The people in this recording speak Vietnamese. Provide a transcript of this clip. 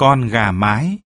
con gà mái.